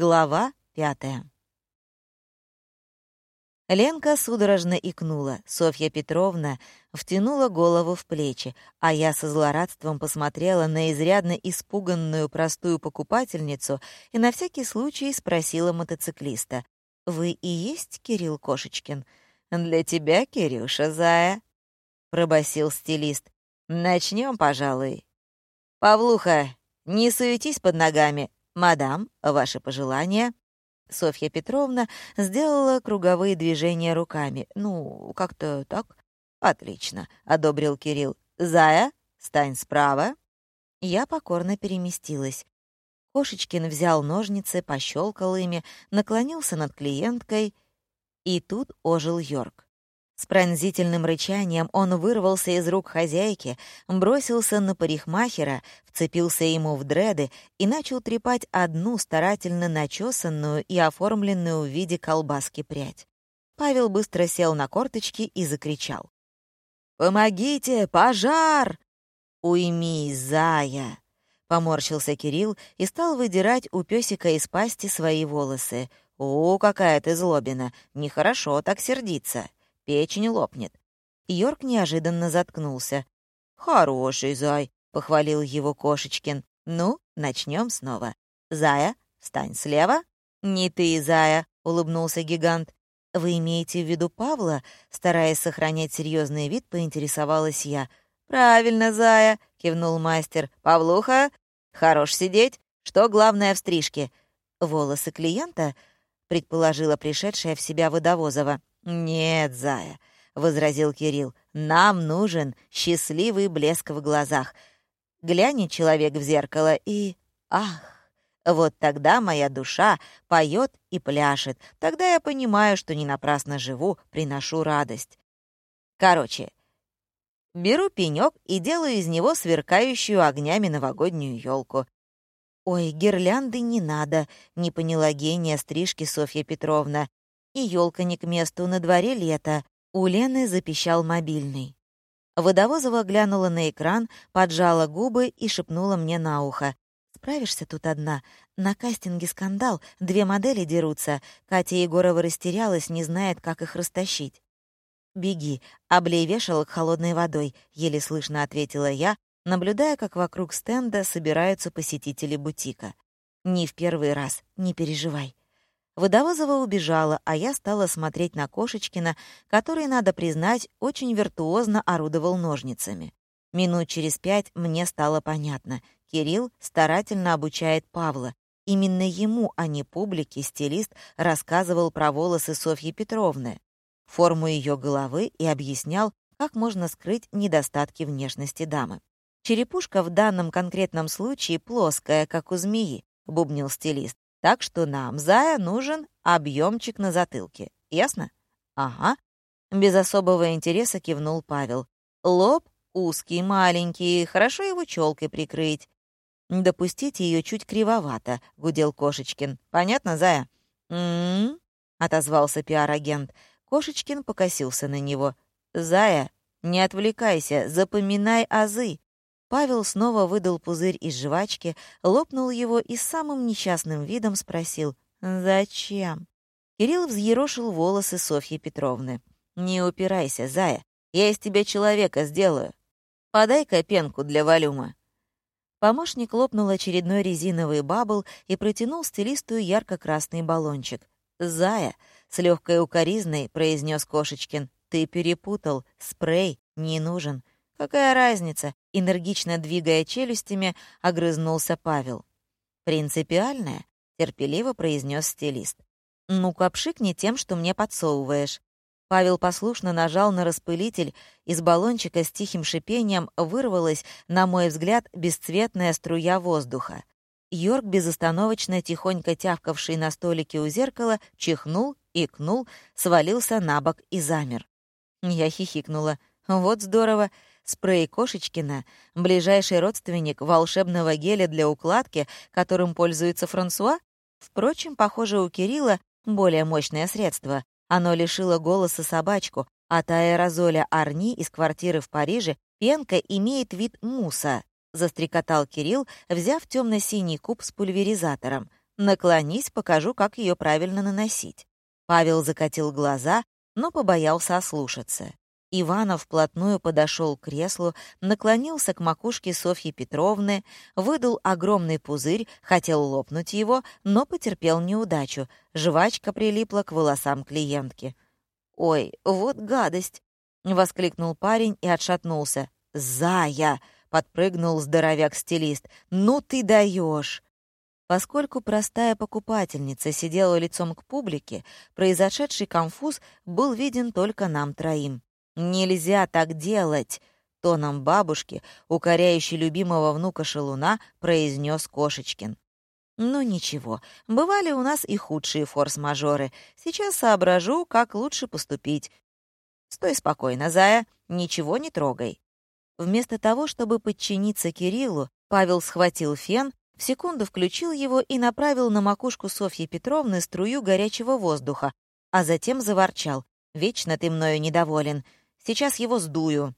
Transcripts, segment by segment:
Глава пятая. Ленка судорожно икнула, Софья Петровна втянула голову в плечи, а я со злорадством посмотрела на изрядно испуганную простую покупательницу и на всякий случай спросила мотоциклиста. «Вы и есть Кирилл Кошечкин?» «Для тебя, Кирюша, зая», — пробасил стилист. «Начнем, пожалуй». «Павлуха, не суетись под ногами. Мадам, ваши пожелания?» Софья Петровна сделала круговые движения руками. «Ну, как-то так». «Отлично», — одобрил Кирилл. «Зая, стань справа». Я покорно переместилась. Кошечкин взял ножницы, пощелкал ими, наклонился над клиенткой, и тут ожил Йорк. С пронзительным рычанием он вырвался из рук хозяйки, бросился на парикмахера, вцепился ему в дреды и начал трепать одну старательно начесанную и оформленную в виде колбаски прядь. Павел быстро сел на корточки и закричал. «Помогите! Пожар!» «Уйми, зая!» Поморщился Кирилл и стал выдирать у песика из пасти свои волосы. «О, какая ты злобина! Нехорошо так сердиться!» Печень лопнет. Йорк неожиданно заткнулся. «Хороший зай», — похвалил его Кошечкин. «Ну, начнем снова. Зая, встань слева». «Не ты, Зая», — улыбнулся гигант. «Вы имеете в виду Павла?» Стараясь сохранять серьезный вид, поинтересовалась я. «Правильно, Зая», — кивнул мастер. «Павлуха, хорош сидеть. Что главное в стрижке?» «Волосы клиента?» — предположила пришедшая в себя Водовозова. «Нет, зая», — возразил Кирилл, — «нам нужен счастливый блеск в глазах. Глянет человек в зеркало и... Ах! Вот тогда моя душа поет и пляшет. Тогда я понимаю, что не напрасно живу, приношу радость. Короче, беру пенек и делаю из него сверкающую огнями новогоднюю елку. «Ой, гирлянды не надо», — не поняла гения стрижки Софья Петровна. И елка не к месту, на дворе лето. У Лены запищал мобильный. Водовозова глянула на экран, поджала губы и шепнула мне на ухо. «Справишься тут одна? На кастинге скандал, две модели дерутся. Катя Егорова растерялась, не знает, как их растащить». «Беги, облей вешалок холодной водой», — еле слышно ответила я, наблюдая, как вокруг стенда собираются посетители бутика. «Не в первый раз, не переживай». Водовозова убежала, а я стала смотреть на Кошечкина, который, надо признать, очень виртуозно орудовал ножницами. Минут через пять мне стало понятно. Кирилл старательно обучает Павла. Именно ему, а не публике, стилист рассказывал про волосы Софьи Петровны, форму ее головы и объяснял, как можно скрыть недостатки внешности дамы. «Черепушка в данном конкретном случае плоская, как у змеи», — бубнил стилист. Так что нам, зая, нужен объемчик на затылке. Ясно? Ага. Без особого интереса кивнул Павел. Лоб узкий, маленький, хорошо его челкой прикрыть. Допустить ее чуть кривовато, гудел Кошечкин. Понятно, зая? М-м, отозвался пиар-агент. Кошечкин покосился на него. Зая, не отвлекайся, запоминай азы. Павел снова выдал пузырь из жвачки, лопнул его и самым несчастным видом спросил «Зачем?». Кирилл взъерошил волосы Софьи Петровны. «Не упирайся, зая, я из тебя человека сделаю. Подай-ка пенку для валюма». Помощник лопнул очередной резиновый бабл и протянул стилисту ярко-красный баллончик. «Зая!» — с легкой укоризной произнес Кошечкин. «Ты перепутал. Спрей не нужен. «Какая разница?» — энергично двигая челюстями, огрызнулся Павел. «Принципиальная», — терпеливо произнес стилист. «Ну-ка, пшикни тем, что мне подсовываешь». Павел послушно нажал на распылитель, из баллончика с тихим шипением вырвалась, на мой взгляд, бесцветная струя воздуха. Йорк, безостановочно тихонько тявкавший на столике у зеркала, чихнул, икнул, свалился на бок и замер. Я хихикнула. «Вот здорово! Спрей Кошечкина — ближайший родственник волшебного геля для укладки, которым пользуется Франсуа? Впрочем, похоже, у Кирилла более мощное средство. Оно лишило голоса собачку, от аэрозоля Арни из квартиры в Париже пенка имеет вид муса, застрекотал Кирилл, взяв темно-синий куб с пульверизатором. Наклонись, покажу, как ее правильно наносить». Павел закатил глаза, но побоялся ослушаться. Иванов вплотную подошел к креслу, наклонился к макушке Софьи Петровны, выдал огромный пузырь, хотел лопнуть его, но потерпел неудачу. Жвачка прилипла к волосам клиентки. «Ой, вот гадость!» — воскликнул парень и отшатнулся. «Зая!» — подпрыгнул здоровяк-стилист. «Ну ты даешь!» Поскольку простая покупательница сидела лицом к публике, произошедший конфуз был виден только нам троим. «Нельзя так делать!» — тоном бабушки, укоряющей любимого внука шалуна, произнес Кошечкин. «Ну ничего, бывали у нас и худшие форс-мажоры. Сейчас соображу, как лучше поступить. Стой спокойно, зая, ничего не трогай». Вместо того, чтобы подчиниться Кириллу, Павел схватил фен, в секунду включил его и направил на макушку Софьи Петровны струю горячего воздуха, а затем заворчал. «Вечно ты мною недоволен. Сейчас его сдую».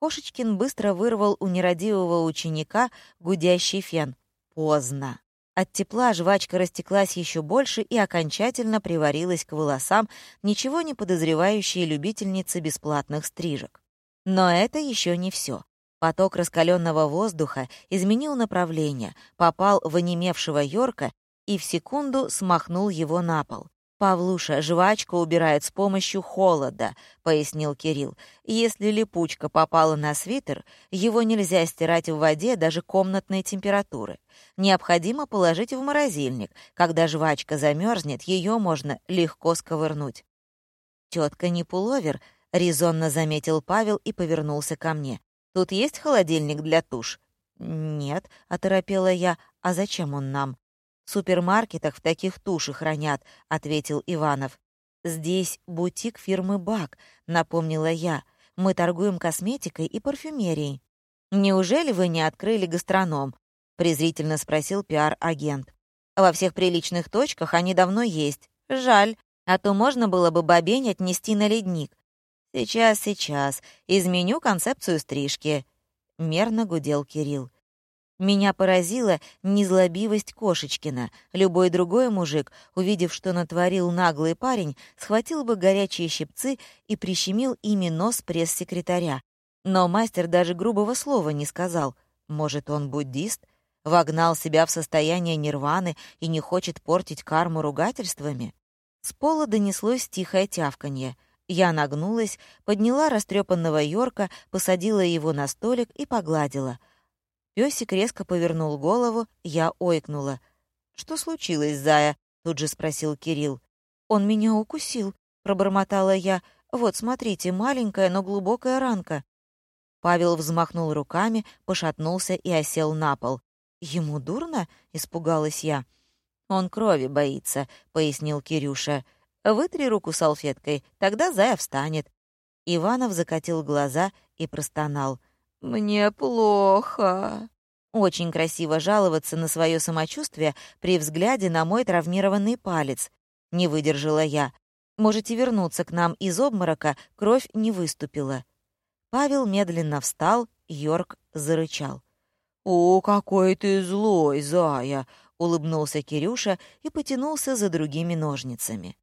Кошечкин быстро вырвал у нерадивого ученика гудящий фен. Поздно. От тепла жвачка растеклась еще больше и окончательно приварилась к волосам ничего не подозревающей любительницы бесплатных стрижек. Но это еще не все. Поток раскаленного воздуха изменил направление, попал в онемевшего Йорка и в секунду смахнул его на пол. «Павлуша, жвачку убирает с помощью холода», — пояснил Кирилл. «Если липучка попала на свитер, его нельзя стирать в воде даже комнатной температуры. Необходимо положить в морозильник. Когда жвачка замерзнет, ее можно легко сковырнуть». «Тетка не пуловер», — резонно заметил Павел и повернулся ко мне. «Тут есть холодильник для туш?» «Нет», — оторопела я. «А зачем он нам?» Супермаркетах в таких туши хранят», — ответил Иванов. «Здесь бутик фирмы «Бак», — напомнила я. «Мы торгуем косметикой и парфюмерией». «Неужели вы не открыли гастроном?» — презрительно спросил пиар-агент. «Во всех приличных точках они давно есть. Жаль, а то можно было бы бобень отнести на ледник. Сейчас, сейчас. Изменю концепцию стрижки». Мерно гудел Кирилл. Меня поразила незлобивость Кошечкина. Любой другой мужик, увидев, что натворил наглый парень, схватил бы горячие щипцы и прищемил ими нос пресс-секретаря. Но мастер даже грубого слова не сказал. Может, он буддист? Вогнал себя в состояние нирваны и не хочет портить карму ругательствами? С пола донеслось тихое тявканье. Я нагнулась, подняла растрепанного Йорка, посадила его на столик и погладила — Пёсик резко повернул голову, я ойкнула. «Что случилось, зая?» — тут же спросил Кирилл. «Он меня укусил», — пробормотала я. «Вот, смотрите, маленькая, но глубокая ранка». Павел взмахнул руками, пошатнулся и осел на пол. «Ему дурно?» — испугалась я. «Он крови боится», — пояснил Кирюша. «Вытри руку салфеткой, тогда зая встанет». Иванов закатил глаза и простонал. «Мне плохо». Очень красиво жаловаться на свое самочувствие при взгляде на мой травмированный палец. Не выдержала я. Можете вернуться к нам из обморока, кровь не выступила. Павел медленно встал, Йорк зарычал. «О, какой ты злой, зая!» — улыбнулся Кирюша и потянулся за другими ножницами.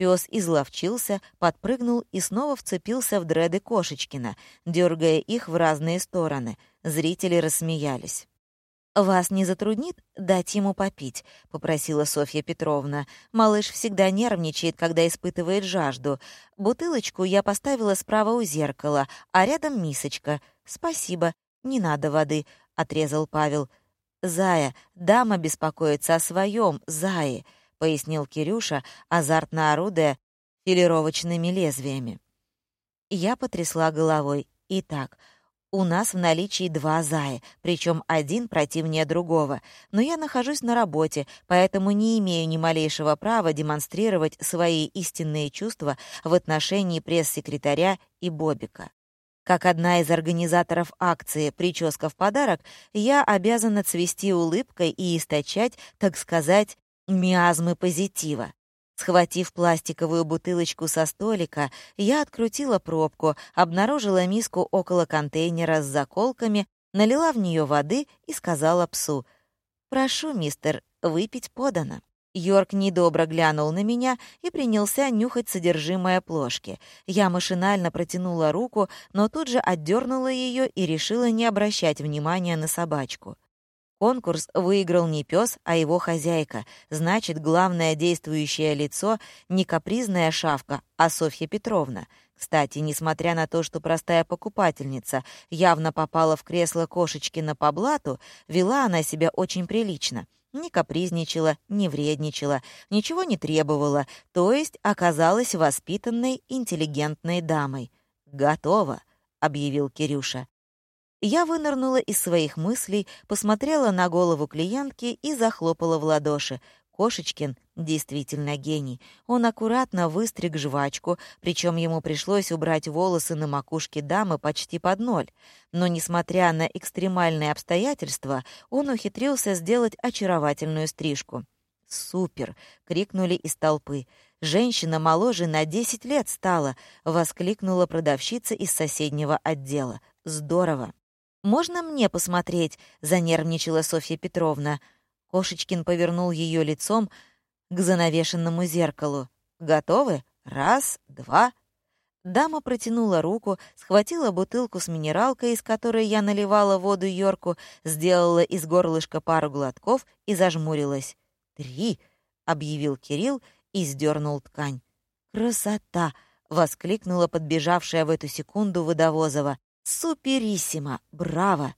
Пес изловчился, подпрыгнул и снова вцепился в дреды Кошечкина, дергая их в разные стороны. Зрители рассмеялись. «Вас не затруднит дать ему попить?» — попросила Софья Петровна. «Малыш всегда нервничает, когда испытывает жажду. Бутылочку я поставила справа у зеркала, а рядом мисочка. Спасибо, не надо воды», — отрезал Павел. «Зая, дама беспокоится о своем, Зае», пояснил Кирюша, азартно орудуя филировочными лезвиями. Я потрясла головой. Итак, у нас в наличии два зая, причем один противнее другого. Но я нахожусь на работе, поэтому не имею ни малейшего права демонстрировать свои истинные чувства в отношении пресс-секретаря и Бобика. Как одна из организаторов акции «Прическа в подарок», я обязана цвести улыбкой и источать, так сказать, миазмы позитива. Схватив пластиковую бутылочку со столика, я открутила пробку, обнаружила миску около контейнера с заколками, налила в нее воды и сказала псу, «Прошу, мистер выпить подано». Йорк недобро глянул на меня и принялся нюхать содержимое плошки. Я машинально протянула руку, но тут же отдернула ее и решила не обращать внимания на собачку. Конкурс выиграл не пес, а его хозяйка. Значит, главное действующее лицо не капризная шавка, а Софья Петровна. Кстати, несмотря на то, что простая покупательница явно попала в кресло кошечки по блату, вела она себя очень прилично — не капризничала, не вредничала, ничего не требовала, то есть оказалась воспитанной, интеллигентной дамой. «Готово», — объявил Кирюша. Я вынырнула из своих мыслей, посмотрела на голову клиентки и захлопала в ладоши. Кошечкин действительно гений. Он аккуратно выстриг жвачку, причем ему пришлось убрать волосы на макушке дамы почти под ноль. Но, несмотря на экстремальные обстоятельства, он ухитрился сделать очаровательную стрижку. «Супер!» — крикнули из толпы. «Женщина моложе на десять лет стала!» — воскликнула продавщица из соседнего отдела. «Здорово!» «Можно мне посмотреть?» — занервничала Софья Петровна. Кошечкин повернул ее лицом к занавешенному зеркалу. «Готовы? Раз, два». Дама протянула руку, схватила бутылку с минералкой, из которой я наливала воду Йорку, сделала из горлышка пару глотков и зажмурилась. «Три!» — объявил Кирилл и сдернул ткань. «Красота!» — воскликнула подбежавшая в эту секунду Водовозова. «Супериссимо! Браво!»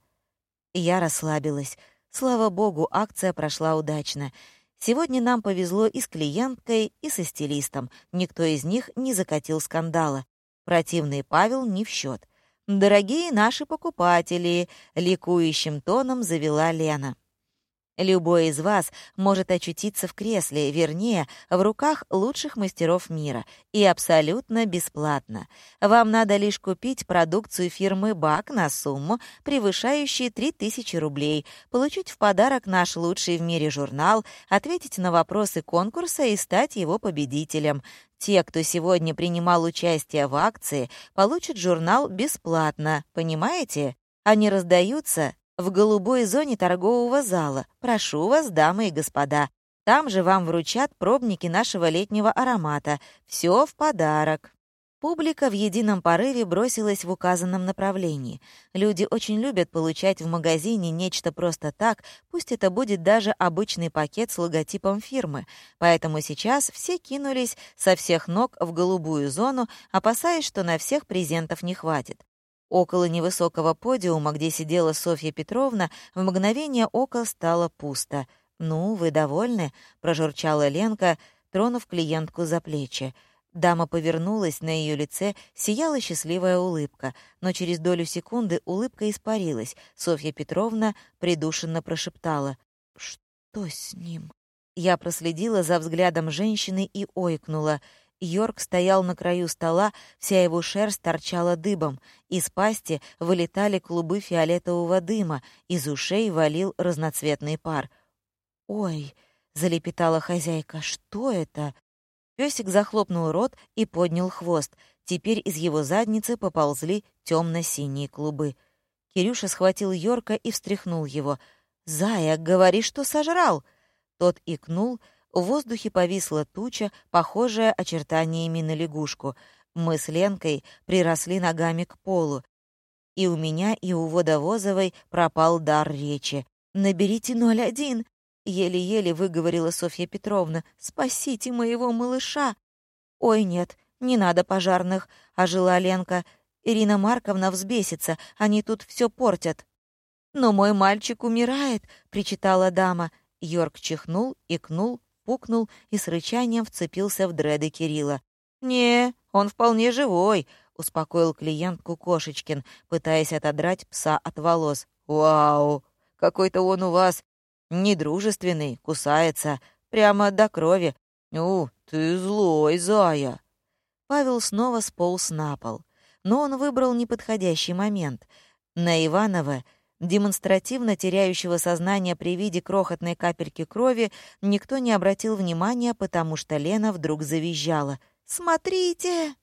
Я расслабилась. Слава богу, акция прошла удачно. Сегодня нам повезло и с клиенткой, и со стилистом. Никто из них не закатил скандала. Противный Павел не в счет. «Дорогие наши покупатели!» — ликующим тоном завела Лена. Любой из вас может очутиться в кресле, вернее, в руках лучших мастеров мира, и абсолютно бесплатно. Вам надо лишь купить продукцию фирмы «Бак» на сумму, превышающую 3000 рублей, получить в подарок наш лучший в мире журнал, ответить на вопросы конкурса и стать его победителем. Те, кто сегодня принимал участие в акции, получат журнал бесплатно, понимаете? Они раздаются в голубой зоне торгового зала. Прошу вас, дамы и господа. Там же вам вручат пробники нашего летнего аромата. Все в подарок». Публика в едином порыве бросилась в указанном направлении. Люди очень любят получать в магазине нечто просто так, пусть это будет даже обычный пакет с логотипом фирмы. Поэтому сейчас все кинулись со всех ног в голубую зону, опасаясь, что на всех презентов не хватит. Около невысокого подиума, где сидела Софья Петровна, в мгновение ока стало пусто. «Ну, вы довольны?» — прожурчала Ленка, тронув клиентку за плечи. Дама повернулась, на ее лице сияла счастливая улыбка, но через долю секунды улыбка испарилась. Софья Петровна придушенно прошептала. «Что с ним?» Я проследила за взглядом женщины и ойкнула — Йорк стоял на краю стола, вся его шерсть торчала дыбом, из пасти вылетали клубы фиолетового дыма, из ушей валил разноцветный пар. «Ой!» — залепетала хозяйка. «Что это?» Песик захлопнул рот и поднял хвост. Теперь из его задницы поползли темно-синие клубы. Кирюша схватил Йорка и встряхнул его. «Зая, говори, что сожрал!» Тот икнул, в воздухе повисла туча, похожая очертаниями на лягушку. Мы с Ленкой приросли ногами к полу. И у меня, и у Водовозовой пропал дар речи. «Наберите 01!» — еле-еле выговорила Софья Петровна. «Спасите моего малыша!» «Ой, нет, не надо пожарных!» — ожила Ленка. «Ирина Марковна взбесится, они тут все портят». «Но мой мальчик умирает!» — причитала дама. Йорк чихнул, икнул, пукнул и с рычанием вцепился в дреды Кирилла. «Не, он вполне живой», — успокоил клиентку Кошечкин, пытаясь отодрать пса от волос. «Вау! Какой-то он у вас недружественный, кусается, прямо до крови. У, ты злой, зая!» Павел снова сполз на пол. Но он выбрал неподходящий момент. На Иванова Демонстративно теряющего сознание при виде крохотной капельки крови никто не обратил внимания, потому что Лена вдруг завизжала. «Смотрите!»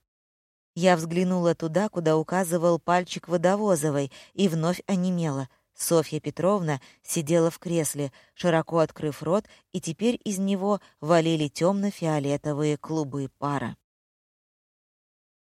Я взглянула туда, куда указывал пальчик Водовозовой, и вновь онемела. Софья Петровна сидела в кресле, широко открыв рот, и теперь из него валили темно-фиолетовые клубы пара.